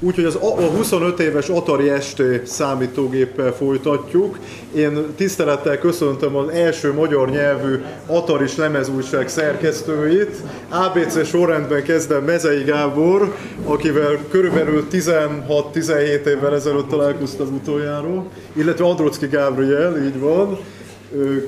Úgyhogy az a 25 éves Atari ST számítógéppel folytatjuk. Én tisztelettel köszöntöm az első magyar nyelvű Ataris lemezújság szerkesztőit. ABC sorrendben kezdem Mezei Gábor, akivel körülbelül 16-17 évvel ezelőtt találkoztam utoljára, illetve Adrocki Gábriel, így van,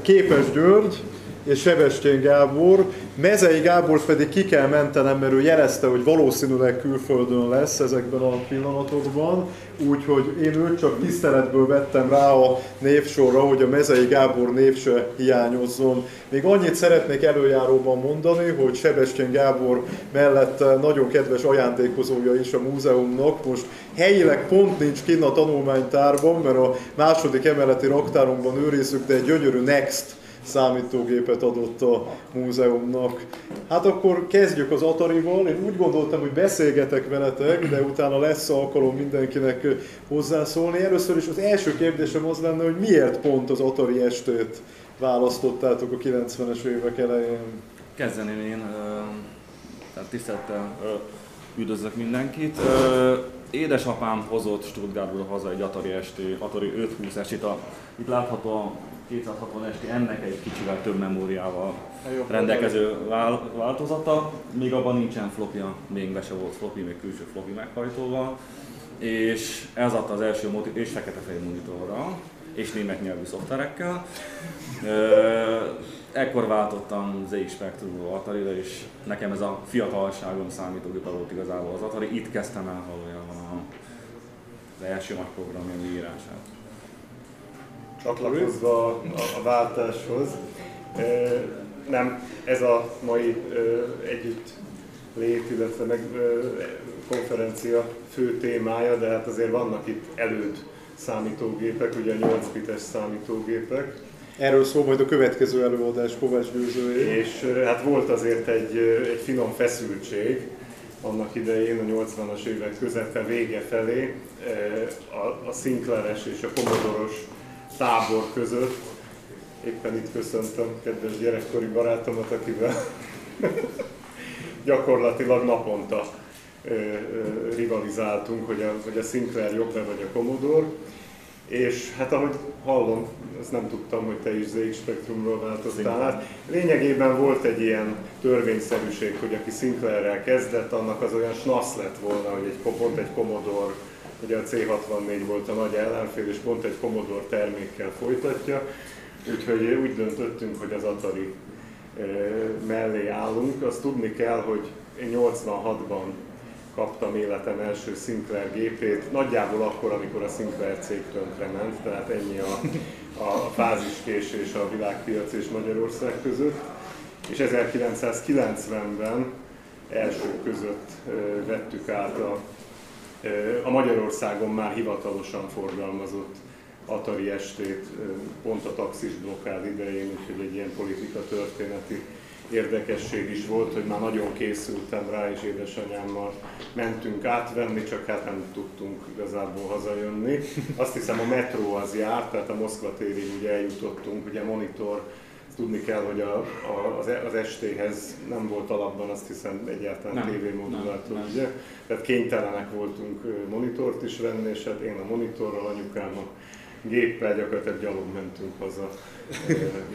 Képes György, és Sebestyén Gábor. Mezei Gábor pedig ki kell mentenem, mert ő jelezte, hogy valószínűleg külföldön lesz ezekben a pillanatokban, úgyhogy én őt csak tiszteletből vettem rá a névsorra, hogy a Mezei Gábor név hiányozzon. Még annyit szeretnék előjáróban mondani, hogy Sebestyén Gábor mellett nagyon kedves ajándékozója is a múzeumnak. Most helyileg pont nincs kinn a tanulmánytárban, mert a második emeleti raktárunkban őrizzük, de egy gyönyörű Next számítógépet adott a múzeumnak. Hát akkor kezdjük az Atari-val. Én úgy gondoltam, hogy beszélgetek veletek, de utána lesz alkalom mindenkinek hozzászólni. Először is az első kérdésem az lenne, hogy miért pont az Atari estét választottátok a 90-es évek elején? Kezdeném én, tehát tisztelettel üdvözlök mindenkit. Édesapám hozott Stuttgartból haza egy Atari esté, Atari 520 estét. Itt látható a 260 esti ennek egy kicsivel több memóriával rendelkező változata, még abban nincsen flopja, még be se volt floppy, még külső floppy meghajtóval, és ez adta az első motiv, és fekete-fehér monitorra, és német nyelvű szoftverekkel. Ekkor váltottam ZX Spectrumról Atari-ra, és nekem ez a fiatalságom számítógép volt igazából az Atari. Itt kezdtem el valójában az első nagy programjam írását csatlakozva a, a váltáshoz. Nem ez a mai együtt lét, illetve meg konferencia fő témája, de hát azért vannak itt előd számítógépek, ugye 8 bites számítógépek. Erről szól majd a következő előadás Kovács Győzője. És hát volt azért egy, egy finom feszültség annak idején, a 80-as évek közepe vége felé, a, a Sinclair-es és a Commodore-os tábor között. Éppen itt köszöntöm kedves gyerekkori barátomat, akivel gyakorlatilag naponta rivalizáltunk, hogy a, hogy a Sinclair jobb-e vagy a Commodore. És hát ahogy hallom, ezt nem tudtam, hogy te is ZX Spectrumról változtál át. Lényegében volt egy ilyen törvényszerűség, hogy aki Sinclairrel kezdett, annak az olyan snasz lett volna, hogy egy, pont egy Commodore Ugye a C64 volt a nagy ellenfél, és pont egy Commodore termékkel folytatja, úgyhogy úgy döntöttünk, hogy az Atari mellé állunk. Azt tudni kell, hogy én 86-ban kaptam életem első Sinclair gépét, nagyjából akkor, amikor a Sinclair cég ment, tehát ennyi a, a fáziskésés a világpiac és Magyarország között. És 1990-ben elsők között vettük át a a Magyarországon már hivatalosan forgalmazott Atari estét pont a taxis blokkád idején, úgyhogy egy ilyen politika történeti érdekesség is volt, hogy már nagyon készültem rá, és édesanyámmal mentünk átvenni, csak hát nem tudtunk igazából hazajönni. Azt hiszem a metró az járt, tehát a Moszkva térig ugye eljutottunk, ugye monitor tudni kell, hogy a, a, az, az estéhez nem volt alapban azt hiszem egyáltalán tévémodulátor, ugye? Tehát kénytelenek voltunk monitort is venni, és hát én a monitorral, anyukám a géppel gyakorlatilag gyalog mentünk haza,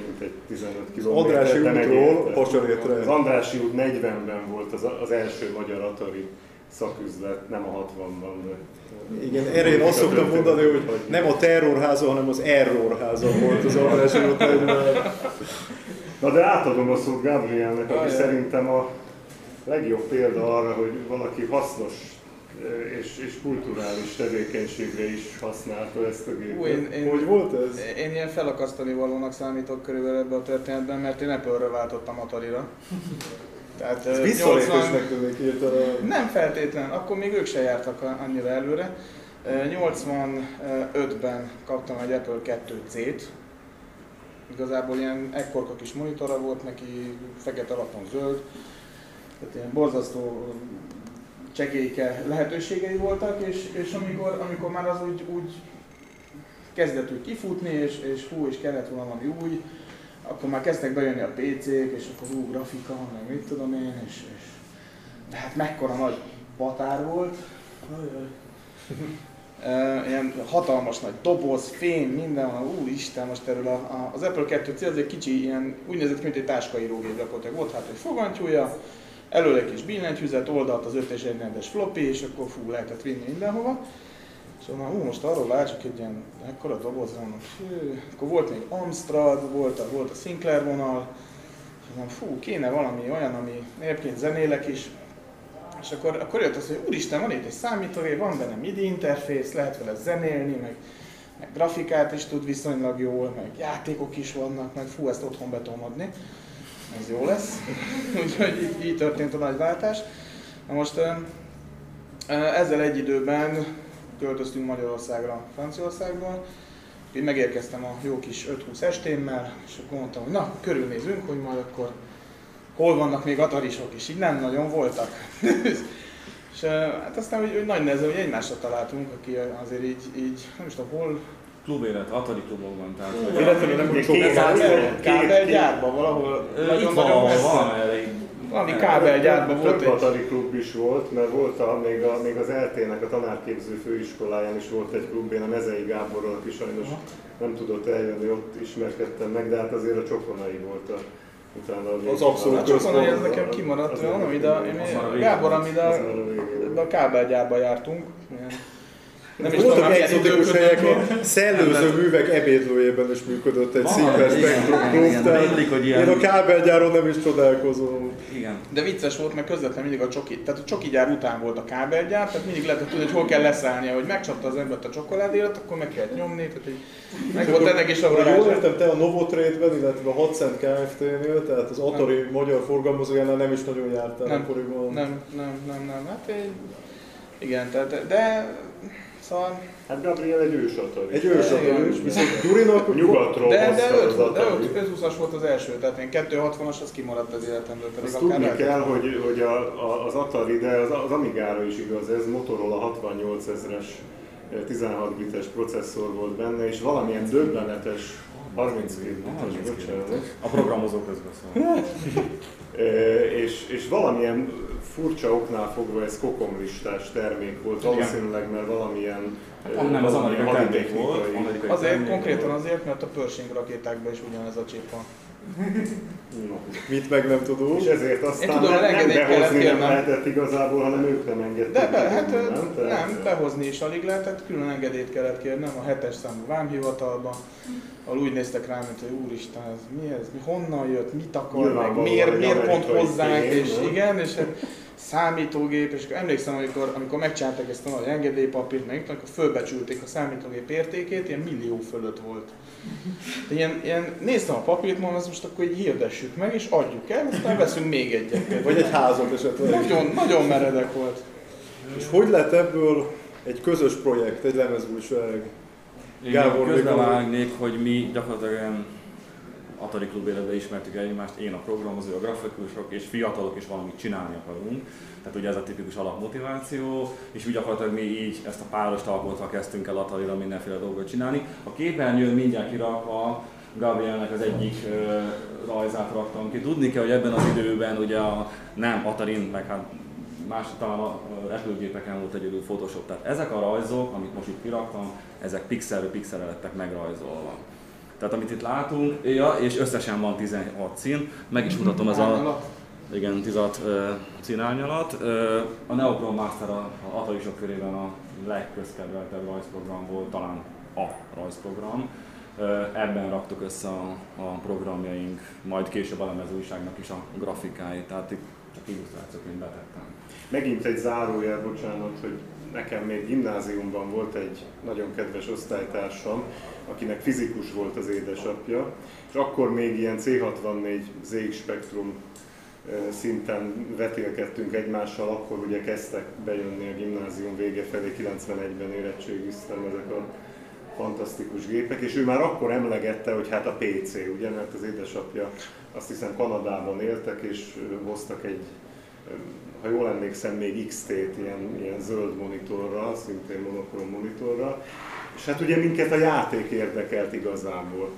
mint egy 15 km. Andrási útról Pasarétre. Az Andrási út 40-ben volt az, az első magyar Atari szaküzlet, nem a 60-ban. De igen, erre én azt szoktam mondani, hogy nem a terrorháza, hanem az errorháza volt az Andrási út Na de átadom a szót Gabrielnek, aki szerintem a legjobb példa arra, hogy valaki hasznos és, és kulturális tevékenységre is használta ezt a gépet. Ú, én, én, hogy volt ez? Én ilyen felakasztani valónak számítok körülbelül ebbe a történetben, mert én Apple-ről váltottam Atari-ra. Tehát, Ez 80... tűnik Nem feltétlen, akkor még ők se jártak annyira előre. 85-ben kaptam egy Apple 2C-t, igazából ilyen ekkorka kis monitora volt neki, fekete alapon zöld, tehát ilyen borzasztó csekélyke lehetőségei voltak, és, és amikor, amikor már az úgy, úgy kezdett úgy kifutni, és, és hú, és kellett valami új, akkor már kezdtek bejönni a PC-k, és akkor hú, grafika, meg mit tudom én, és, és de hát mekkora nagy patár volt, Uh, ilyen hatalmas nagy doboz, fém, minden van, úristen, most erről a, a, az Apple 2C az egy kicsi, ilyen, úgy nézett mint egy táskaírógép gyakorlatilag. Volt hát egy fogantyúja, elől egy kis billentyűzet, oldalt az 5 és 1 floppy, és akkor fú, lehetett vinni mindenhova. És onnan, hú, most arról látsuk egy ilyen ekkora doboz, mondom, fű, akkor volt még Amstrad, volt a, volt a Sinclair vonal, és mondom, fú, kéne valami olyan, ami egyébként zenélek is, és akkor, akkor jött az, hogy úristen, van itt egy számítógép, van benne MIDI interfész, lehet vele zenélni, meg, meg grafikát is tud viszonylag jól, meg játékok is vannak, meg fú, ezt otthon be tudom adni. Ez jó lesz. Úgyhogy így, így történt a nagy váltás. Na most ezzel egy időben költöztünk Magyarországra, Franciaországból. Én megérkeztem a jó kis 5-20 estémmel, és akkor mondtam, hogy na, körülnézünk, hogy majd akkor hol vannak még atarisok, és így nem nagyon voltak. és hát aztán hogy, hogy nagy nehezen, hogy egymásra találtunk, aki azért így, így nem is tudom hol, klubélet, Atari klubokban, tehát... Illetve nem két kábelgyárban valahol nagyon-nagyon messze. Van, valami kábelgyárban volt egy... Atari klub is volt, mert volt a, még, a, még az LT-nek a tanárképző főiskoláján is volt egy klub, én a Mezei Gáborral, aki sajnos Aha. nem tudott eljönni, ott ismerkedtem meg, de hát azért a csokonai volt a utána az abszolút a csokonai ez nekem kimaradt, mondom, ide, Gábor, amit a, a kábelgyárba jártunk, nem is Voltak egzotikus helyeken, szellőző művek ebédlőjében is működött egy szíves Spectrum Club, én a kábelgyáron nem is csodálkozom. Igen. De vicces volt, mert közvetlenül mindig a csoki, tehát a csoki gyár után volt a kábelgyár, tehát mindig lehetett tudni, hogy hol kell leszállnia, hogy megcsapta az embert a csokoládélet, akkor meg kellett nyomni, tehát egy, meg volt ennek is a Jól értem, te a Novotrade-ben, illetve a 6 Cent Kft-nél, tehát az Atari nem. magyar forgalmazójánál nem is nagyon jártál nem, akkoriban. Nem, nem, nem, nem, hát egy, igen, tehát, de Szóval... Hát Gabriel egy ősatari. Egy ősatari, viszont Gyurinak nyugatról De, de 520-as volt az első, tehát én 260-as az kimaradt az életemből. Pedig Azt tudni el... kell, hogy, hogy a, a, az Atari, de az, az Amigára is igaz, ez Motorola 68 ezeres 16 bites processzor volt benne, és valamilyen döbbenetes 32 bites, A programozó közbeszól. és, és valamilyen furcsa oknál fogva ez kokomlistás termék volt, valószínűleg mert valamilyen Hát nem, az amerikai termék volt. Amerikai azért, termék konkrétan volt. azért, mert a Pershing rakétákban is ugyanez a csip van. No. Mit meg nem tudunk. És ezért aztán Én tudom, nem, nem behozni nem lehetett igazából, hanem ők nem engedték. De be, hát, nem, nem, behozni is alig lehetett, külön engedélyt kellett kérnem a hetes számú vámhivatalba, ahol úgy néztek rám, mint hogy úristen, ez mi ez, mi honnan jött, mit akar, meg miért, miért pont hozzánk, és igen, és hát számítógép, és emlékszem, amikor, amikor megcsinálták ezt a nagy engedélypapírt, meg akkor fölbecsülték a számítógép értékét, ilyen millió fölött volt. De ilyen, ilyen néztem a papírt, mondom, ezt most akkor így hirdessük meg, és adjuk el, aztán veszünk még egyet. Vagy egy házat esetleg. Nagyon, nagyon meredek volt. És hogy lett ebből egy közös projekt, egy lemezújság? Gábor, közbevágnék, hogy mi gyakorlatilag Atari Klub életben ismertük egymást, én a programozó, a grafikusok, és fiatalok is valamit csinálni akarunk. Tehát ugye ez a tipikus alapmotiváció, és úgy gyakorlatilag mi így ezt a párost alkotva kezdtünk el Atari-ra mindenféle dolgot csinálni. A képernyőn mindjárt kirakva Gabrielnek az egyik ö, rajzát raktam ki. Tudni kell, hogy ebben az időben ugye a, nem Atarin, meg hát más talán a repülőgépeken volt egyedül Photoshop. Tehát ezek a rajzok, amit most itt kiraktam, ezek pixelről pixelre lettek megrajzolva. Tehát amit itt látunk, ja, és összesen van 16 szín, meg is mutatom ez a igen, 16 uh, színárnyalat. Uh, a Neochrome Master a, a Atari-sok körében a legközkedveltebb rajzprogram volt, talán a rajzprogram. Uh, ebben raktuk össze a, a programjaink, majd később a lemezújságnak is a grafikáit, tehát itt csak illusztrációként betettem. Megint egy zárójel, bocsánat, hogy nekem még gimnáziumban volt egy nagyon kedves osztálytársam, akinek fizikus volt az édesapja, és akkor még ilyen C64 ZX Spectrum szinten vetélkedtünk egymással, akkor ugye kezdtek bejönni a gimnázium vége felé, 91-ben érettségiztem ezek a fantasztikus gépek, és ő már akkor emlegette, hogy hát a PC, ugye, mert az édesapja azt hiszem Kanadában éltek, és hoztak egy, ha jól emlékszem, még XT-t, ilyen, ilyen zöld monitorra, szintén monokrom monitorra, és hát ugye minket a játék érdekelt igazából.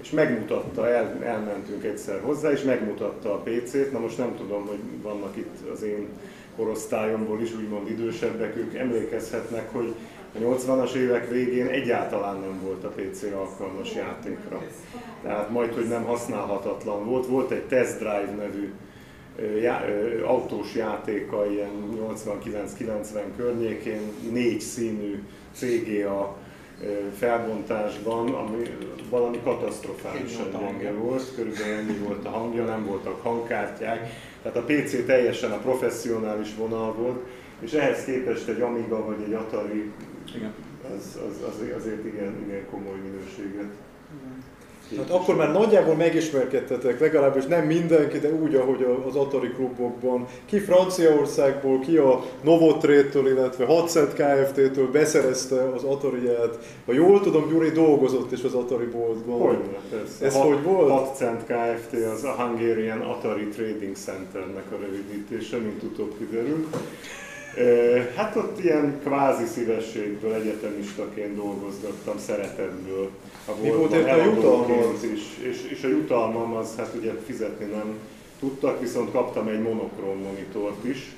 És megmutatta, el, elmentünk egyszer hozzá, és megmutatta a PC-t. Na most nem tudom, hogy vannak itt az én korosztályomból is, úgymond idősebbek, ők emlékezhetnek, hogy a 80-as évek végén egyáltalán nem volt a PC alkalmas játékra. Tehát majd, hogy nem használhatatlan volt. Volt egy Test Drive nevű já, autós játéka ilyen 89-90 környékén, négy színű CGA felbontásban, ami valami katasztrofálisan gyenge volt, körülbelül ennyi volt a hangja, nem voltak hangkártyák, tehát a PC teljesen a professzionális vonal volt, és ehhez képest egy Amiga vagy egy Atari igen. Az, az, az, azért igen, igen komoly minőséget. Hát akkor már nagyjából megismerkedtetek, legalábbis nem mindenki, de úgy, ahogy az Atari klubokban. Ki Franciaországból, ki a Novotrétől, illetve 6 Kft-től beszerezte az Atari-ját. Ha jól tudom, Gyuri dolgozott is az Atari boltban. Hogy persze. Ez hogy volt? 6 Cent Kft. az a Hungarian Atari Trading Centernek a rövidítése, mint utóbb kiderült. Hát ott ilyen kvázi szívességből, egyetemistaként dolgozgattam, szeretetből. A Mi volt érte a jutalmam? Is, és, és a jutalmam az, hát ugye fizetni nem tudtak, viszont kaptam egy monokrom monitort is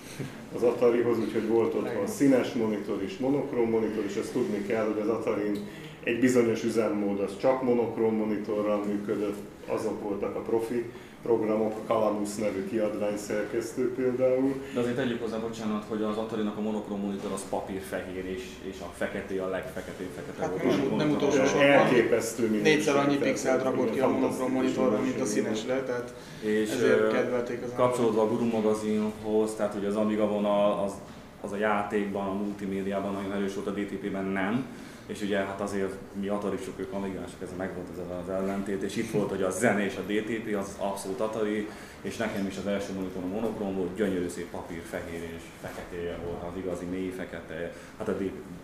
az Atarihoz, úgyhogy volt otthon színes monitor is, monokrom monitor, és ezt tudni kell, hogy az Atarin egy bizonyos üzemmód az csak monokrom monitorral működött, azok voltak a profi programok, Kalamus nevű kiadvány szerkesztő például. De azért tegyük hozzá, bocsánat, hogy az atari a monokrom monitor az papírfehér és, és a feketé a legfeketébb fekete hát volt. Nem, nem utolsó sorban. Elképesztő minőség. Négyszer annyi pixelt rakott ki a monokrom monitorra, mint a színesre, tehát és ezért kedvelték az Kapcsolódva a Guru magazinhoz, tehát hogy az Amiga vonal az, az a játékban, a multimédiában nagyon erős volt, a DTP-ben nem és ugye hát azért mi atarisok, ők amigások, ez megvolt ez az ellentét, és itt volt, hogy a zene és a DTP az abszolút atari, és nekem is az első monitorom monokrom volt, gyönyörű szép papír, fehér és feketéje volt, az igazi mély fekete, hát a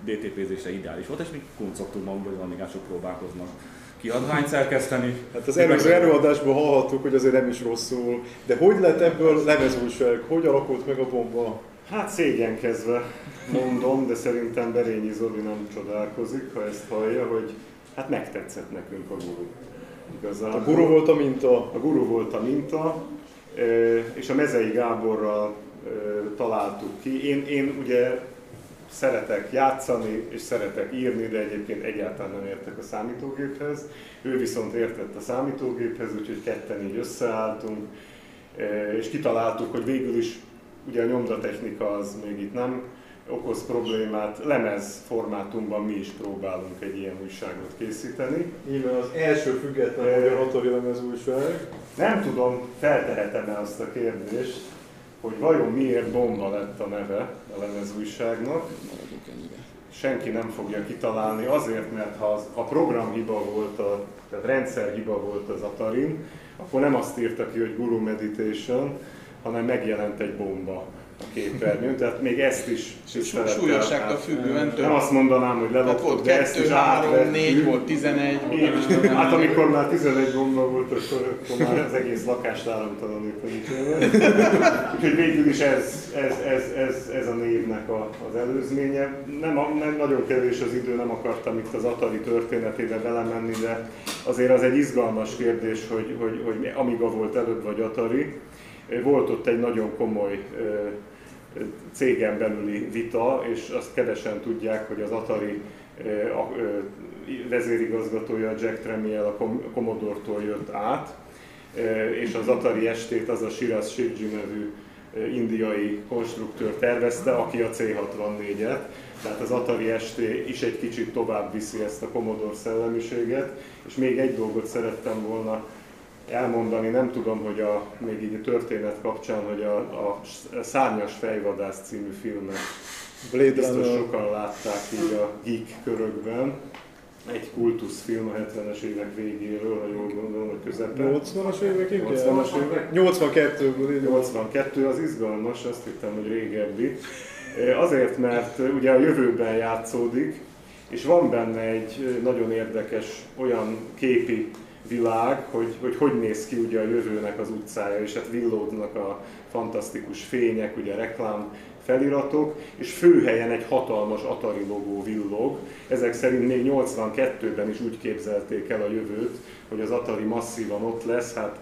DTP-zésre ideális volt, és mi kuncogtunk magunk, hogy az amigások próbálkoznak kiadványt szerkeszteni. Hát az előző előadásban hallhattuk, hogy azért nem is rosszul, de hogy lett ebből lemezújság? Hogy alakult meg a bomba? Hát szégyenkezve mondom, de szerintem Berényi Zoli nem csodálkozik, ha ezt hallja, hogy hát megtetszett nekünk a guru. Igazából. A guru volt a minta? A guru volt a minta, és a Mezei Gáborral találtuk ki. Én, én ugye szeretek játszani, és szeretek írni, de egyébként egyáltalán nem értek a számítógéphez. Ő viszont értett a számítógéphez, úgyhogy ketten így összeálltunk, és kitaláltuk, hogy végül is ugye a nyomdatechnika az még itt nem okoz problémát, lemez formátumban mi is próbálunk egy ilyen újságot készíteni. Így az első független e, magyar Atari lemez újság. Nem tudom, feltehetem-e azt a kérdést, hogy vajon miért bomba lett a neve a lemez újságnak. Senki nem fogja kitalálni, azért, mert ha az, a programhiba volt, a, tehát rendszerhiba volt az Atarin, akkor nem azt írta ki, hogy Guru Meditation, hanem megjelent egy bomba a képernyőn, tehát még ezt is Súlyosságtól függően több. Nem azt mondanám, hogy leloptuk, volt de 2, ezt is 3, 4 volt, 11 volt. Hát amikor már 11 bomba volt, akkor, akkor már az egész lakást államtalanítani kellett. Úgyhogy végül is ez, ez, ez, ez, ez a névnek a, az előzménye. Nem, nem nagyon kevés az idő, nem akartam itt az Atari történetébe belemenni, de azért az egy izgalmas kérdés, hogy, hogy, hogy Amiga volt előbb vagy Atari. Volt ott egy nagyon komoly cégen belüli vita, és azt kevesen tudják, hogy az Atari vezérigazgatója Jack Tremiel a Commodore-tól jött át, és az Atari estét az a Shiraz Shivji nevű indiai konstruktőr tervezte, aki a C64-et, tehát az Atari ST is egy kicsit tovább viszi ezt a Commodore szellemiséget, és még egy dolgot szerettem volna elmondani, nem tudom, hogy a, még így a történet kapcsán, hogy a, a Szárnyas fejvadász című filmet Blade biztos sokan látták így a geek körökben. Egy kultuszfilm a 70-es évek végéről, ha jól gondolom, hogy közepén. 80-as évek? 80-as évek? 82-ből. 82 az izgalmas, azt hittem, hogy régebbi. Azért, mert ugye a jövőben játszódik, és van benne egy nagyon érdekes olyan képi világ, hogy, hogy hogy néz ki ugye a jövőnek az utcája, és hát villódnak a fantasztikus fények, ugye reklám feliratok, és főhelyen egy hatalmas Atari logó villog. Ezek szerint még 82-ben is úgy képzelték el a jövőt, hogy az Atari masszívan ott lesz, hát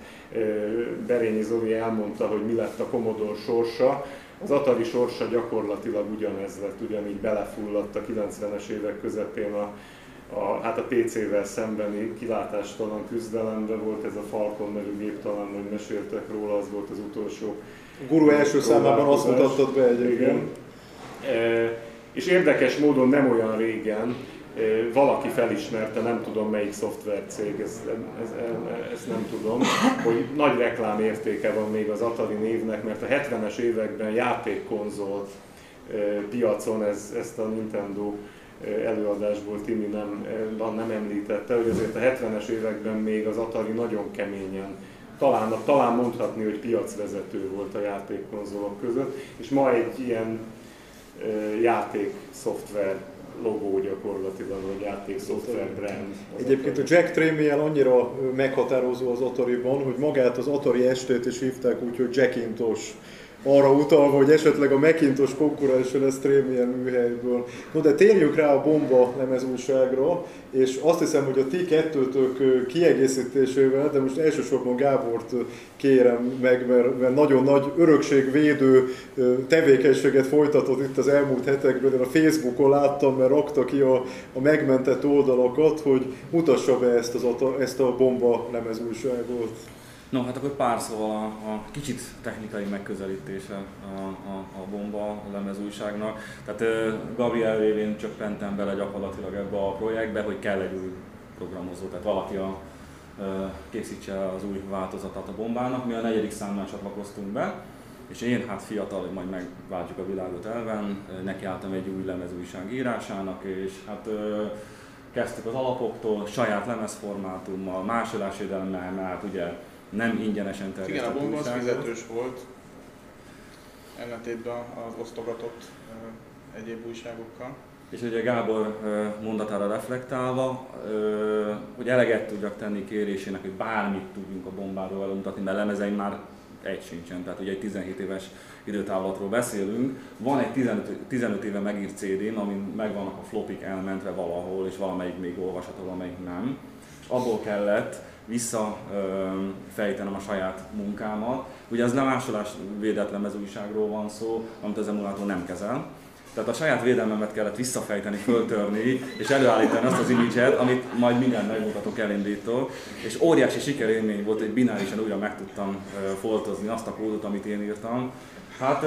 Berényi Zoli elmondta, hogy mi lett a Commodore sorsa, Az Atari sorsa gyakorlatilag ugyanez lett, ugyanígy belefulladt a 90-es évek közepén a, a, hát a PC-vel szembeni kilátástalan küzdelembe volt ez a Falcon nevű gép, talán hogy meséltek róla, az volt az utolsó. A guru első számában azt mutattad be egyébként. Igen. E, és érdekes módon nem olyan régen valaki felismerte, nem tudom melyik szoftvercég, ezt, ez, ez nem tudom, hogy nagy reklám értéke van még az Atari névnek, mert a 70-es években játékkonzol piacon ez, ezt a Nintendo előadásból Timi nem, nem említette, hogy azért a 70-es években még az Atari nagyon keményen talán, talán mondhatni, hogy piacvezető volt a játékkonzolok között, és ma egy ilyen játék szoftver logó gyakorlatilag, vagy játék szoftver brand. Egyébként a Jack Tramiel annyira meghatározó az Atari-ban, hogy magát az Atari estét is hívták úgy, hogy Jackintosh arra utalva, hogy esetleg a Macintosh konkurense lesz Trémien műhelyből. No de térjünk rá a bomba lemezújságra, és azt hiszem, hogy a ti kettőtök kiegészítésével, de most elsősorban Gábort kérem meg, mert, mert nagyon nagy örökségvédő tevékenységet folytatott itt az elmúlt hetekben. Én a Facebookon láttam, mert rakta ki a, a megmentett oldalakat, hogy mutassa be ezt, az, ezt a bomba lemezújságot. No, hát akkor pár szóval a, a kicsit technikai megközelítése a, a, a bomba a lemezújságnak. Tehát uh, Gabriel révén pentem bele gyakorlatilag ebbe a projektbe, hogy kell egy új programozó, tehát valaki a, készítse az új változatát a bombának. Mi a negyedik számnál csatlakoztunk be, és én hát fiatal, majd megváltjuk a világot elven, nekiálltam egy új lemezújság írásának, és hát uh, kezdtük az alapoktól, saját lemezformátummal, másolásvédelemmel, mert ugye nem ingyenesen terjesztett Igen, a bomba az fizetős volt, ellentétben az osztogatott egyéb újságokkal. És ugye Gábor mondatára reflektálva, hogy eleget tudjak tenni kérésének, hogy bármit tudjunk a bombáról elmutatni, mert lemezeim már egy sincsen, tehát ugye egy 17 éves időtávlatról beszélünk. Van egy 15, 15 éve megírt CD-n, amin megvannak a flopik elmentve valahol, és valamelyik még olvasható, valamelyik nem. És abból kellett visszafejtenem a saját munkámat. Ugye az nem másolás védetlen mezőújságról van szó, amit az emulátor nem kezel. Tehát a saját védelmemet kellett visszafejteni, föltörni, és előállítani azt az imidzset, amit majd mindent megmutatok, elindítok. És óriási sikerélmény volt, hogy binárisan újra meg tudtam foltozni azt a kódot, amit én írtam. Hát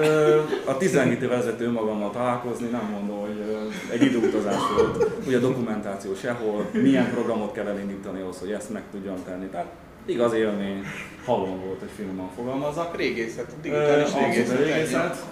a 17 év vezető önmagammal találkozni nem mondom, hogy egy időutazás volt. Ugye a dokumentáció sehol, milyen programot kell elindítani ahhoz, hogy ezt meg tudjam tenni. Tehát igaz élmény, halom volt, hogy finoman fogalmazzak. Régészet, digitális régészet. régészet.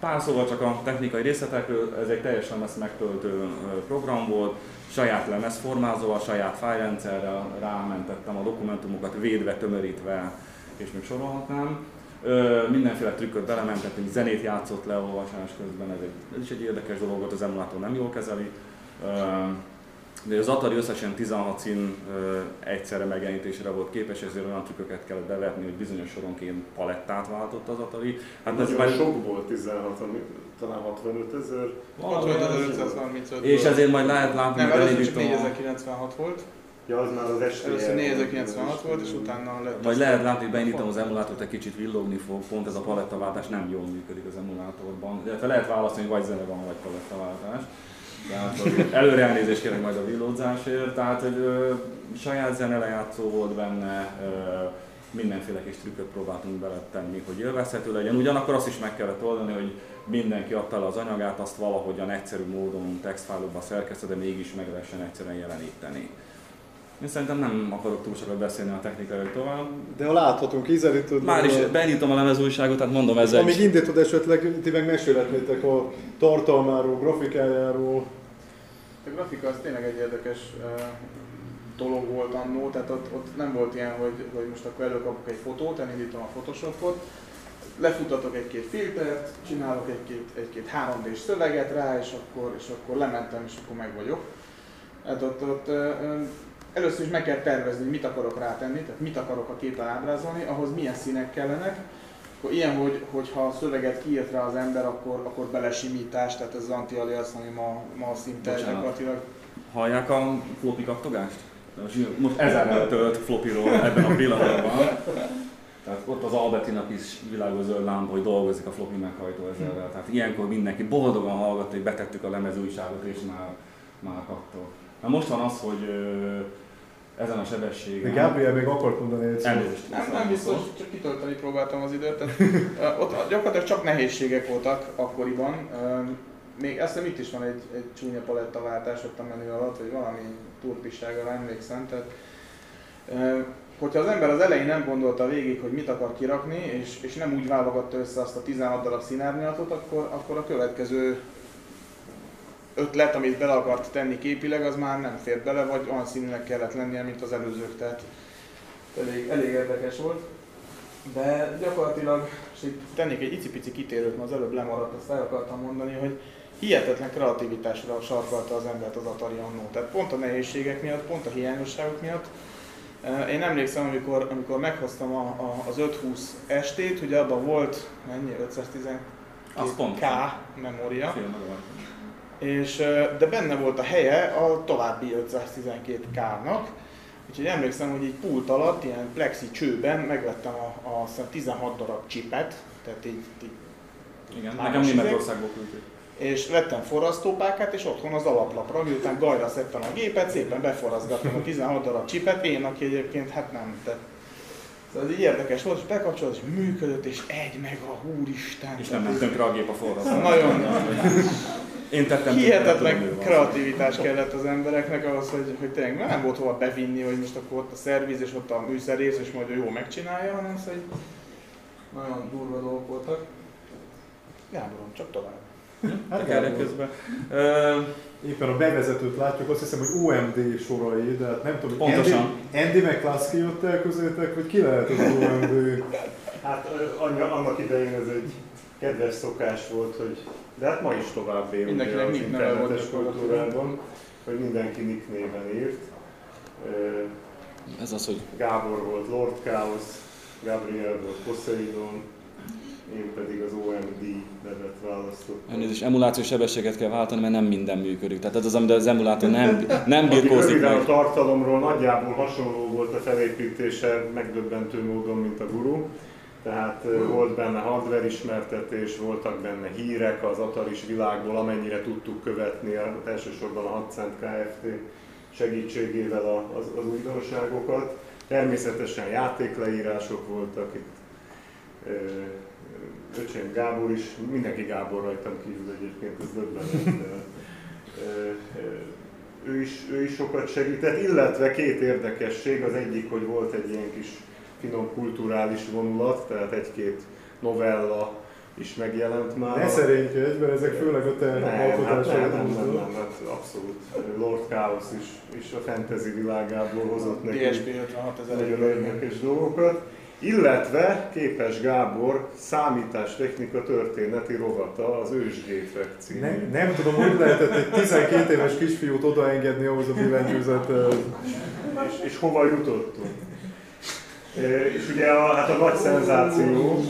Pár szóval csak a technikai részletekről, ez egy teljesen lemez megtöltő program volt, saját lemezformázóval, saját fájrendszerrel rámentettem a dokumentumokat védve, tömörítve, és még sorolhatnám. Ö, mindenféle trükköt belementettünk, zenét játszott le olvasás közben, ez, egy, ez is egy érdekes dolog volt, az emulátor nem jól kezeli. Ö, de az Atari összesen 16 szín ö, egyszerre megjelenítésre volt képes, ezért olyan trükköket kellett bevetni, hogy bizonyos soronként palettát váltott az Atari. Hát ez már sok volt 16, ami talán 65 ezer. 65 És ezért majd lehet látni, hogy először csak 4096 volt. Ja, az már az STL. Először 4096 volt, és utána lett... Majd lehet látni, hogy beindítom az emulátort, egy kicsit villogni fog, pont ez a palettaváltás nem jól működik az emulátorban. Illetve lehet választani, hogy vagy zene van, vagy palettaváltás. Tehát előre elnézést kérek majd a villódzásért, tehát hogy ö, saját zene lejátszó volt benne, ö, mindenféle kis trükköt próbáltunk beletenni, hogy élvezhető legyen. Ugyanakkor azt is meg kellett oldani, hogy mindenki adta le az anyagát, azt valahogyan egyszerű módon textfájlokba szerkesztve, de mégis meg lehessen egyszerűen jeleníteni. Én szerintem nem akarok túl sokat beszélni a technikai tovább. De ha láthatunk ízelítőt... Már is beindítom a lemezújságot, tehát mondom ezzel Amíg indítod esetleg, ti meg mesélhetnétek a tartalmáról, grafikájáról. A grafika az tényleg egy érdekes dolog volt annó, tehát ott, ott nem volt ilyen, hogy, hogy most akkor előkapok egy fotót, elindítom a Photoshopot, lefutatok egy-két filtert, csinálok egy-két, egy-két 3D-s szöveget rá, és akkor, és akkor lementem, és akkor meg vagyok. Hát ott, ott először is meg kell tervezni, hogy mit akarok rátenni, tehát mit akarok a képen ábrázolni, ahhoz milyen színek kellenek. Akkor ilyen, hogy, hogyha a szöveget kiírt rá az ember, akkor, akkor belesimítás, tehát ez az anti-alias, ami ma, ma szinte gyakorlatilag. Hallják a floppy kattogást? Most ezerrel tölt floppyról ebben a pillanatban. Tehát ott az Albertinak is világos zöld lámpa, hogy dolgozik a floppy meghajtó ezerrel. Tehát ilyenkor mindenki boldogan hallgatta, hogy betettük a lemezújságot, és már, már kaptok. Na most van az, hogy ezen a sebességen... De Gabriel még akart mondani egy Elnézést. Nem, nem biztos, csak kitölteni próbáltam az időt. Tehát, ott gyakorlatilag csak nehézségek voltak akkoriban. Még azt hiszem itt is van egy, egy csúnya palettaváltás ott a menü alatt, vagy valami turpissággal emlékszem. Tehát, hogyha az ember az elején nem gondolta végig, hogy mit akar kirakni, és, és nem úgy válogatta össze azt a 16 darab színárnyalatot, akkor, akkor a következő ötlet, amit bele akart tenni képileg, az már nem fért bele, vagy olyan színűnek kellett lennie, mint az előzők, tehát elég, elég érdekes volt. De gyakorlatilag, és itt tennék egy icipici kitérőt, mert az előbb lemaradt, azt el akartam mondani, hogy hihetetlen kreativitásra sarkalta az embert az Atari annó. Tehát pont a nehézségek miatt, pont a hiányosságok miatt. Én emlékszem, amikor, amikor meghoztam a, a, az 520 estét, ugye abban volt mennyi, 512 K memória és, de benne volt a helye a további 512K-nak, úgyhogy emlékszem, hogy egy pult alatt, ilyen plexi csőben megvettem a, a, a 16 darab csipet, tehát így, így igen, nekem Németországból küldték. És vettem forrasztópákát, és otthon az alaplapra, miután gajra szedtem a gépet, szépen beforrazgattam a 16 darab csipet, én, aki egyébként hát nem, tehát Szóval ez így érdekes volt, és bekapcsolódott, és működött, és egy meg a úristen. És nem ment tönkre a gép a forrasztó. Nagyon. Én tettem Hihetetlen kreativitás kellett az embereknek ahhoz, hogy, hogy tényleg nem volt hova bevinni, hogy most akkor ott a szerviz és ott a műszerész, és majd ő jól megcsinálja, hanem az, hogy nagyon durva dolgok voltak. Gáborom, csak tovább. Hát erre közben. Éppen a bevezetőt látjuk, azt hiszem, hogy OMD sorai, de hát nem tudom, Pontosan. Andy, Andy McCluskey jött el közétek, vagy ki lehet az OMD? Hát annak idején ez egy kedves szokás volt, hogy de hát ma is tovább él ugye az internetes kultúrában, hogy mindenki nick néven írt. Ez az, hogy... Gábor volt Lord Chaos, Gabriel volt Poseidon, én pedig az OMD nevet választottam. Elnézést, emulációs sebességet kell váltani, mert nem minden működik. Tehát ez az, amit az emulátor nem, nem birkózik meg. a tartalomról nagyjából hasonló volt a felépítése megdöbbentő módon, mint a guru. Tehát volt benne hardware ismertetés, voltak benne hírek az Ataris világból, amennyire tudtuk követni, elsősorban a 6 Cent Kft. segítségével az, az újdonságokat. Természetesen játékleírások voltak, itt öcsém Gábor is, mindenki Gábor rajtam kívül egyébként, ez döbbenet. ő is, ő is sokat segített, illetve két érdekesség, az egyik, hogy volt egy ilyen kis finom kulturális vonulat, tehát egy-két novella is megjelent már. Ne szerénykedj, mert ezek főleg a te alkotások. Hát nem, nem, nem, nem, hát abszolút. Lord Chaos is, is a fantasy világából hozott neki DSP 56 ezer nagyon érdekes dolgokat. Illetve Képes Gábor számítástechnika történeti rovata az ősgépek című. Nem, nem tudom, hogy lehetett egy 12 éves kisfiút odaengedni ahhoz a billentyűzet. és, és hova jutottunk? És ugye a, hát a nagy szenzáció,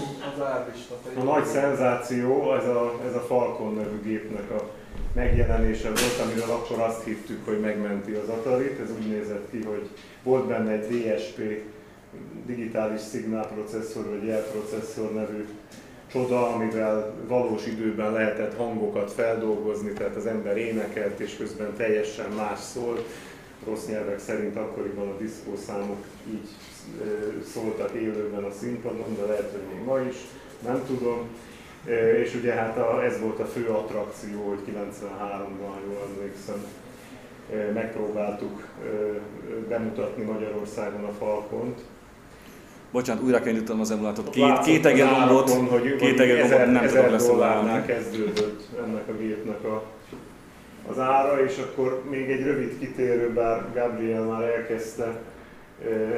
a nagy szenzáció, ez a, ez a Falcon nevű gépnek a megjelenése volt, amiről akkor azt hittük, hogy megmenti az Atari-t. Ez úgy nézett ki, hogy volt benne egy DSP digitális szignálprocesszor vagy jelprocesszor nevű csoda, amivel valós időben lehetett hangokat feldolgozni, tehát az ember énekelt és közben teljesen más szólt. Rossz nyelvek szerint akkoriban a diszkószámok így szóltak élőben a színpadon, de lehet, hogy még ma is, nem tudom. És ugye hát a, ez volt a fő attrakció, hogy 93-ban, jól emlékszem, megpróbáltuk bemutatni Magyarországon a Falkont. Bocsánat, újra kell indítanom az emulátort. Két, két hogy, két egér gombot nem tudok leszólálni. kezdődött ennek a gépnek a, az ára, és akkor még egy rövid kitérő, bár Gabriel már elkezdte,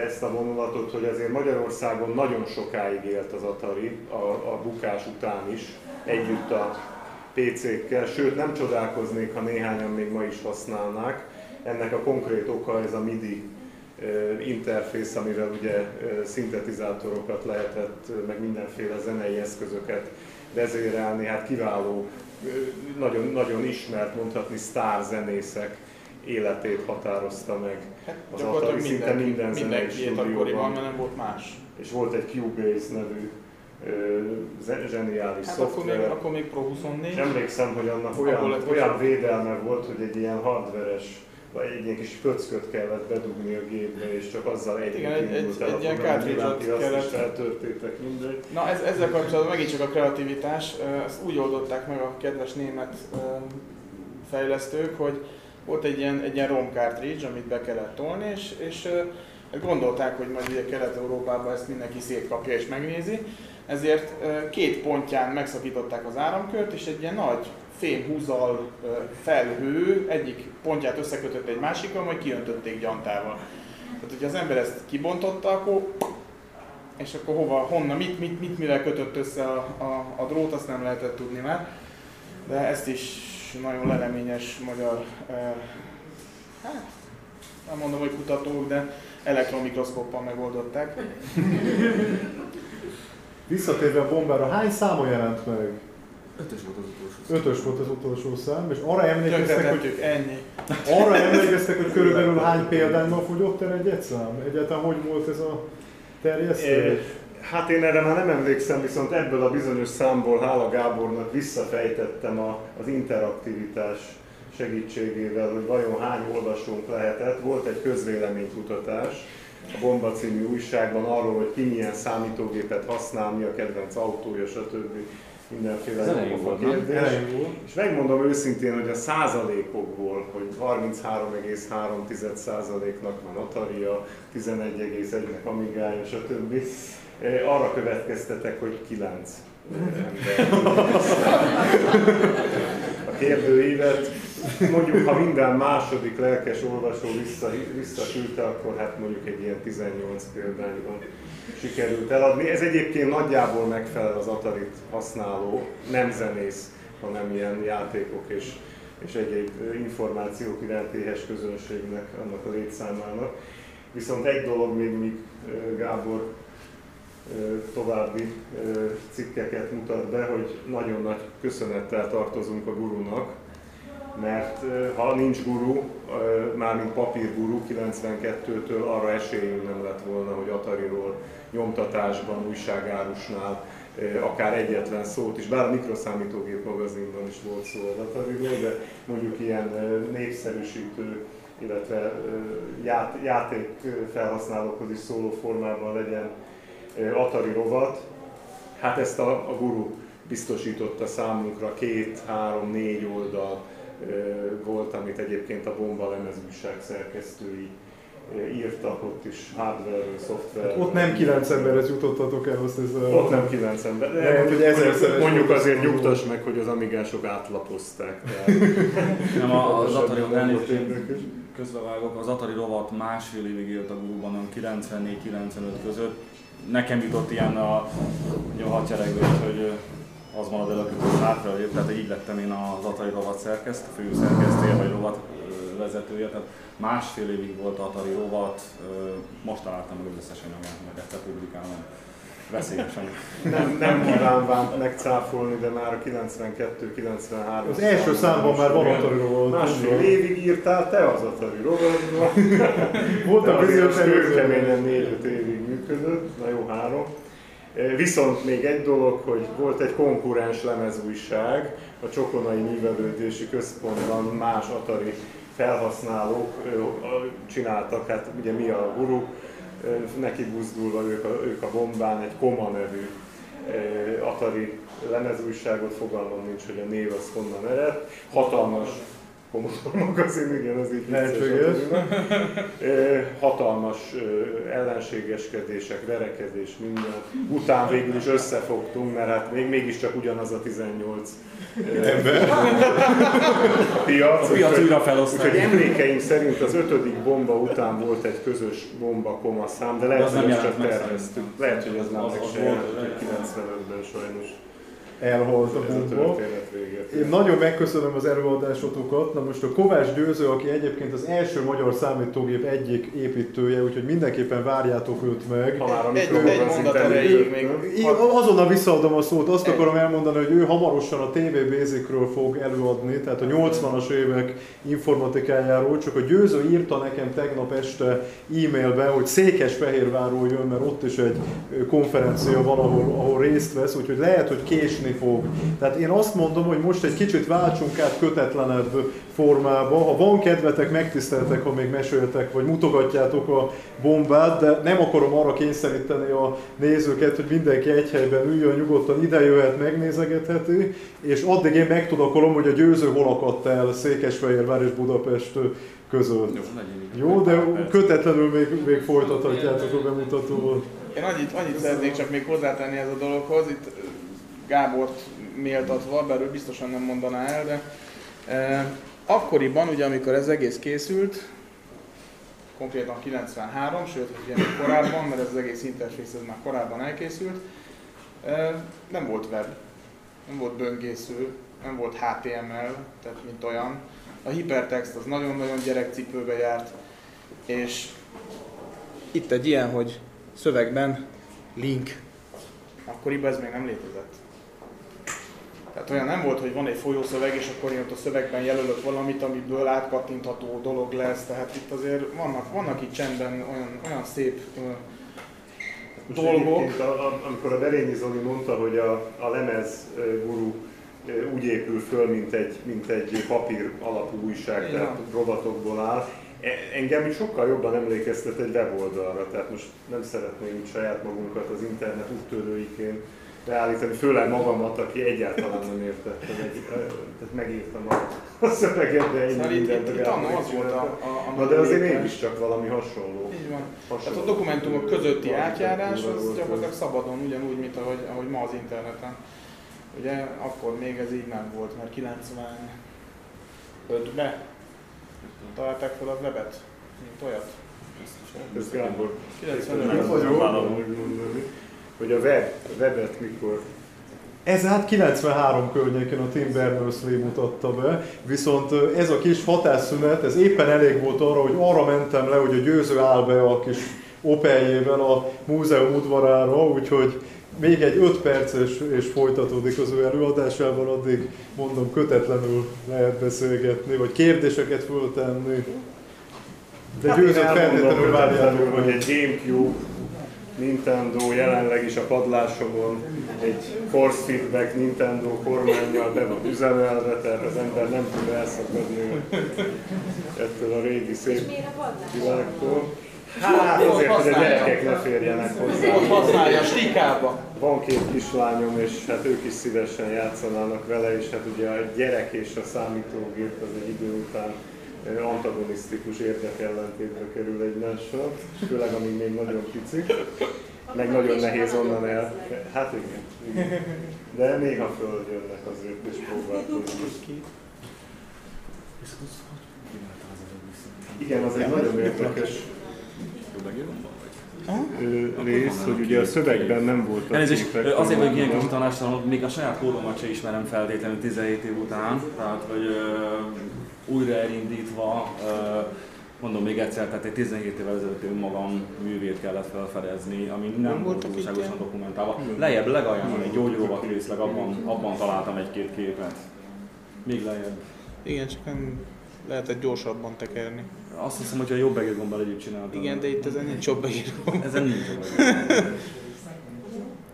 ezt a vonulatot, hogy azért Magyarországon nagyon sokáig élt az Atari, a, a bukás után is, együtt a PC-kkel, sőt nem csodálkoznék, ha néhányan még ma is használnák. Ennek a konkrét oka ez a MIDI interfész, amivel ugye szintetizátorokat lehetett, meg mindenféle zenei eszközöket vezérelni, hát kiváló, nagyon, nagyon ismert, mondhatni sztár zenészek életét határozta meg Hát az Atari szinte minden zenei stúdióban. nem volt más. És volt egy Cubase nevű zseniális Hát akkor még, szoftver. akkor még Pro 24. És emlékszem, hogy annak olyan, olyan védelme volt, hogy egy ilyen hardveres, vagy egy ilyen kis pöcköt kellett bedugni a gépbe, és csak azzal egy Igen, egy- egy- egy ilyen Azt kellett- is feltörtétek mindegy. Na ez, ezzel kapcsolatban megint csak a kreativitás, ezt úgy oldották meg a kedves német fejlesztők, hogy volt egy ilyen, egy ilyen ROM cartridge, amit be kellett tolni, és, és gondolták, hogy majd ugye Kelet-Európában ezt mindenki szétkapja és megnézi, ezért két pontján megszakították az áramkört, és egy ilyen nagy fémhúzal felhő egyik pontját összekötött egy másikkal, majd kiöntötték gyantával. Tehát, hogyha az ember ezt kibontotta, akkor és akkor hova, honnan, mit, mit, mit mivel kötött össze a, a, a drót, azt nem lehetett tudni már. De ezt is nagyon leleményes magyar, eh, hát nem mondom, hogy kutatók, de elektromikroszkóppal megoldották. Visszatérve a bombára, hány száma jelent meg? Ötös volt az utolsó. Ötös volt az utolsó szám, és arra emlékeztek, hogy, ennyi. arra emlékeztek, hogy körülbelül hány példányban fogyott el egy szám? Egyáltalán hogy volt ez a terjesztés? Hát én erre már nem emlékszem, viszont ebből a bizonyos számból hála Gábornak visszafejtettem a, az interaktivitás segítségével, hogy vajon hány olvasónk lehetett. Volt egy közvéleménykutatás a Bomba című újságban arról, hogy ki milyen számítógépet használ, mi a kedvenc autója, stb. Mindenféle Ez elején volt, kérdés. Elején. És megmondom őszintén, hogy a százalékokból, hogy 33,3%-nak van Ataria, 11,1-nek Amigája, stb. Eh, Arra következtetek, hogy 9 ember. A kérdőívet, mondjuk ha minden második lelkes olvasó vissza, visszaküldte, akkor hát mondjuk egy ilyen 18 példányban sikerült eladni. Ez egyébként nagyjából megfelel az Atarit használó, nem zenész, hanem ilyen játékok és, és egyéb információk iránti éhes közönségnek, annak a létszámának. Viszont egy dolog még, míg ö, Gábor további cikkeket mutat be, hogy nagyon nagy köszönettel tartozunk a gurunak, mert ha nincs guru, mármint papírguru 92-től arra esélyünk nem lett volna, hogy Atariról nyomtatásban, újságárusnál akár egyetlen szót is, bár a mikroszámítógép magazinban is volt szó az Atariról, de mondjuk ilyen népszerűsítő, illetve játék felhasználókhoz is szóló formában legyen Atari rovat. Hát ezt a, a guru biztosította számunkra két, három, négy oldal volt, amit egyébként a Bomba lemez újság szerkesztői írtak, ott is hardware, szoftver. Ott nem kilenc emberhez jutottatok el azt ez a... Ott nem kilenc ember. De ezerszeres mondjuk volt az azért nyugtass meg, hogy az amigások átlapozták. Tehát Nem, a- az Atari nem közbevágok, az Atari rovat másfél évig élt a Google-ban, 94-95 között. Nekem jutott ilyen a, ugye a hadseregből, hogy az marad el a kötő hátra, hogy- tehát így lettem én az Atari rovat szerkesztő, fő szerkesztője vagy rovat vezetője, tehát másfél évig volt Atari rovat, most találtam meg az összes anyagát, meg ezt publikálom veszélyesen. Nem, nem kívánván megcáfolni, de már a 92-93 Az első számban már van Atari rovat. Másfél évig írtál te az Atari rovatba. Voltak bizonyos keményen 4-5 évig működött, na jó három. E, Viszont még egy dolog, hogy volt egy konkurens lemezújság, a Csokonai Művelődési Központban más Atari felhasználók csináltak, hát ugye mi a guru, neki buzdulva ők a, ők a bombán egy Koma nevű Atari lemezújságot, fogalmam nincs, hogy a név az honnan ered. Hatalmas Commodore magazin, igen, az így Lehetséges. Hatalmas ellenségeskedések, verekedés, minden. Után végül is összefogtunk, mert hát még, mégiscsak ugyanaz a 18 ember. A piac. A piac újra felosztás. Úgyhogy emlékeim szerint az ötödik bomba után volt egy közös bomba koma szám, de lehet, Az hogy ezt csak terveztük. Lehet, hogy ez már Az- meg se volt, jelent, az- 95-ben sajnos. Elhalt a bomba. Én nagyon megköszönöm az előadásotokat. Na most a Kovács Győző, aki egyébként az első magyar számítógép egyik építője, úgyhogy mindenképpen várjátok őt meg. Ha már a Egy, egy mondat erejéig még. Én azonnal visszaadom a szót, azt Egy. akarom elmondani, hogy ő hamarosan a TV Basicről fog előadni, tehát a 80-as évek informatikájáról, csak a Győző írta nekem tegnap este e-mailben, hogy Székesfehérvárról jön, mert ott is egy konferencia van, ahol, ahol részt vesz, úgyhogy lehet, hogy késni fog. Tehát én azt mondom, hogy most egy kicsit váltsunk át kötetlenebb formába. Ha van kedvetek, megtiszteltek, ha még meséltek, vagy mutogatjátok a bombát, de nem akarom arra kényszeríteni a nézőket, hogy mindenki egy helyben üljön, nyugodtan ide jöhet, megnézegetheti, és addig én megtudakolom, hogy a győző hol akadt el Székesfehérvár és Budapest között. Jó, de kötetlenül még, még folytathatjátok a bemutatóval. Én annyit, annyit szeretnék csak még hozzátenni ez a dologhoz, itt Gábort méltatva, bár ő biztosan nem mondaná el, de e, akkoriban, ugye amikor ez egész készült, konkrétan 93, sőt, ilyen még korábban, mert ez az egész interfész ez már korábban elkészült, e, nem volt web, nem volt böngésző, nem volt HTML, tehát mint olyan. A hipertext az nagyon-nagyon gyerekcipőbe járt, és itt egy ilyen, hogy szövegben link. Akkoriban ez még nem létezett. Tehát olyan nem volt, hogy van egy folyószöveg, és akkor én ott a szövegben jelölök valamit, amiből átkattintható dolog lesz. Tehát itt azért vannak, vannak itt csendben olyan, olyan szép Most dolgok. a, a, amikor a Berényi Zoli mondta, hogy a, a lemez guru úgy épül föl, mint egy, mint egy papír alapú újság, Így tehát rovatokból áll. E- Engem sokkal jobban emlékeztet egy weboldalra, tehát most nem szeretném saját magunkat az internet úttörőiként beállítani, főleg magamat, aki egyáltalán nem értette, meg, tehát megírtam a, a szöveget, de ennyi Szóval mindent itt, itt az volt a, a, a Na de azért lépés. mégiscsak valami hasonló. Így van. hasonló Tehát a dokumentumok közötti átjárás az gyakorlatilag szabadon, ugyanúgy, mint ahogy, ahogy ma az interneten. Ugye akkor még ez így nem volt, mert 95-ben találták fel a webet, mint olyat. Ez Gábor. 95 Hogy a web, webet mikor Ez hát 93 környékén a Tim Berners-Lee mutatta be, viszont ez a kis hatásszünet, ez éppen elég volt arra, hogy arra mentem le, hogy a győző áll be a kis Opeljével a múzeum udvarára, úgyhogy még egy 5 perces és folytatódik az ő előadásával, addig mondom kötetlenül lehet beszélgetni, vagy kérdéseket föltenni. De Hát elmondom feltétlenül várjátok hogy egy Gamecube Nintendo jelenleg is a padlásomon egy force feedback Nintendo kormányjal be van üzemelve, tehát az ember nem tud elszakadni ettől a régi szép Miért a padlás? világtól. Hát azért, hogy a gyerekek ne férjenek hozzá. Ott használja a stikába. Van két kislányom, és hát ők is szívesen játszanának vele, és hát ugye a gyerek és a számítógép az egy idő után antagonisztikus érdekellentétbe kerül egymással, főleg amíg még nagyon picik, meg nagyon nehéz onnan el. Hát igen, igen. De néha följönnek azért, és próbálkozni. Igen, az egy nagyon érdekes rész, hogy ugye a szövegben nem voltak Elnézést, azért vagyok ilyen kicsit tanástalanul, még a saját kódomat sem ismerem feltétlenül 17 év után, tehát hogy ö, újra elindítva, mondom még egyszer, tehát egy 17 évvel ezelőtt önmagam művét kellett felfedezni, ami nem, volt túlságosan dokumentálva. Lejjebb, legalján egy gyógyrovat részleg, abban, abban találtam egy-két képet. Még lejjebb. Igen, csak nem lehetett gyorsabban tekerni. Azt hiszem, hogy a jobb egérgombbal együtt csináltam. Igen, de itt ezen nincs jobb beíró. Ezen nincs jobb egérgomb.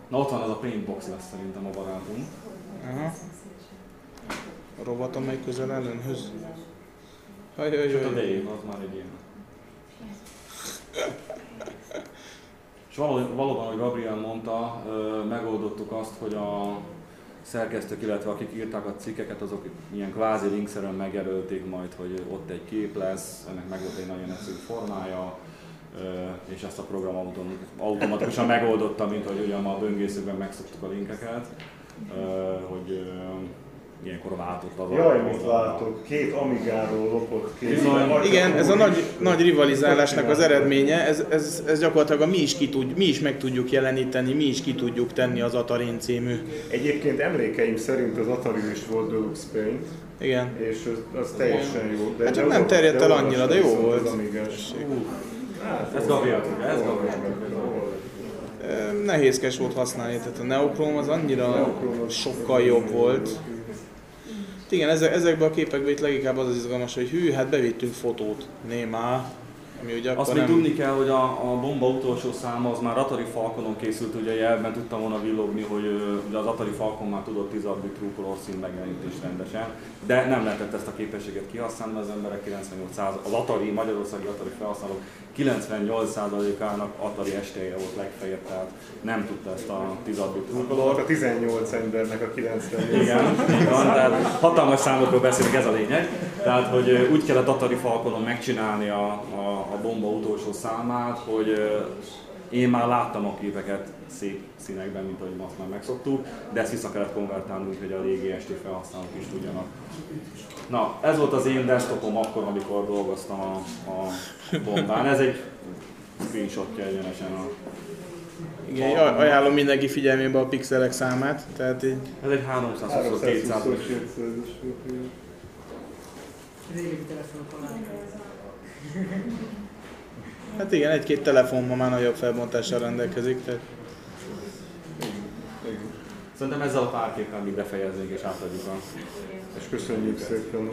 Na ott van az a Paintbox lesz szerintem a barátunk. Aha. Rovat, amely közel áll önhöz. Ajaj, Csak a. Dave, az már egy ilyen. És való- valóban, ahogy Gabriel mondta, megoldottuk azt, hogy a szerkesztők, illetve akik írták a cikkeket, azok ilyen kvázi linkszerűen megjelölték majd, hogy ott egy kép lesz, ennek meg volt egy nagyon egyszerű formája, és ezt a program autom- automatikusan megoldotta, mint ahogy ugye a böngészőkben megszoktuk a linkeket, hogy ilyenkor váltott az Jaj, a- mit látok, két Amigáról lopott két. Bizony. Igen, ez a nagy, nagy rivalizálásnak az eredménye, ez, ez, ez gyakorlatilag a mi is, ki tud, mi is meg tudjuk jeleníteni, mi is ki tudjuk tenni az Atarin című. Egyébként emlékeim szerint az Atari is volt Deluxe Paint, Igen. és az, az teljesen jó. Hát csak de nem terjedt el annyira, de jó volt. Az. Hát, Ez Gabriel tudja, ez. Ö, Nehézkes volt használni, tehát a Neochrome az annyira sokkal jobb volt. Igen, ezek, ezekben a képekben itt leginkább az az izgalmas, hogy hű, hát bevittünk fotót, némá, ami ugye Azt még nem... tudni kell, hogy a, a bomba utolsó száma az már Atari Falconon készült, ugye jelben tudtam volna villogni, hogy ugye az Atari Falcon már tudott 10 bit true color szín megjelenítés rendesen, de nem lehetett ezt a képességet kihasználni, mert az emberek 98 az Atari, Magyarországi Atari felhasználók 98%-ának Atari ST-je volt legfeljebb, tehát nem tudta ezt a 10 bit true a 18 embernek a 98. Igen, van, tehát hatalmas számokról beszélünk, ez a lényeg. Tehát, hogy úgy kellett Atari Falconon megcsinálni a, a, a bomba utolsó számát, hogy én már láttam a képeket szép színekben, mint ahogy azt már megszoktuk, de ezt vissza kellett konvertálni, úgy, hogy a régi ST felhasználók is tudjanak. Na, ez volt az én desktopom akkor, amikor dolgoztam a, a bombán. Ez egy screenshotja egyenesen a Igen, aj- ajánlom mindenki figyelmébe a pixelek számát, tehát így ez egy 320 200 320-as 200-as volt. Régi telefonokon láttam. Hát igen, egy-két telefon ma már nagyobb felbontással rendelkezik, tehát Szerintem ezzel a pár képen még befejeznénk és átadjuk a És köszönjük szépen.